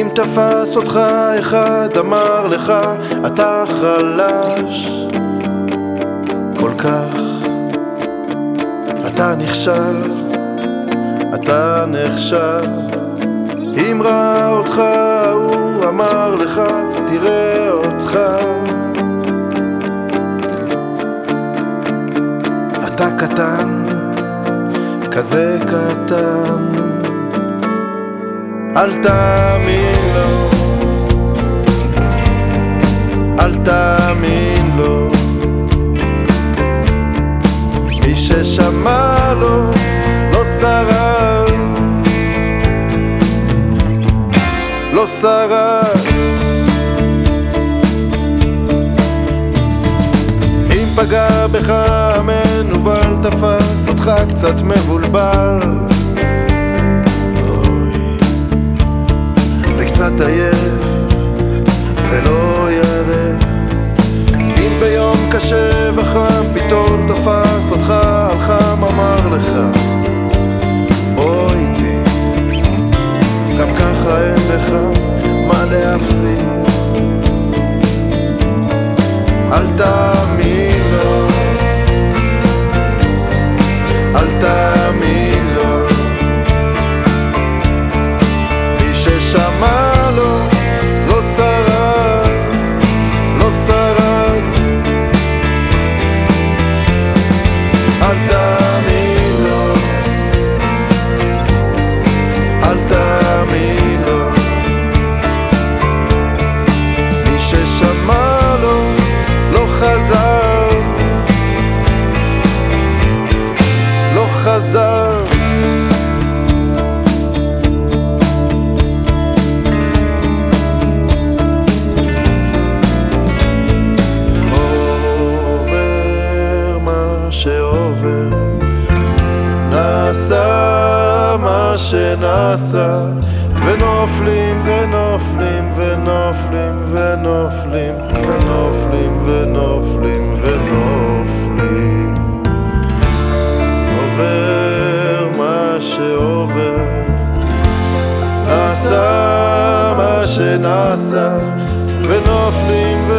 אם תפס אותך אחד אמר לך אתה חלש כל כך? אתה נכשל, אתה נכשל. אם ראה אותך הוא אמר לך תראה אותך. אתה קטן, כזה קטן אל תאמין לו, אל תאמין לו. מי ששמע לו לא שרד, לא שרד. אם פגע בך המנוול תפס אותך קצת מבולבל תאמין לו. אל תאמין לו. מי ששמע שעובר. נעשה מה שנעשה ונופלים ונופלים ונופלים ונופלים ונופלים ונופלים ונופלים. עובר מה שעובר. נעשה מה שנעשה ונופלים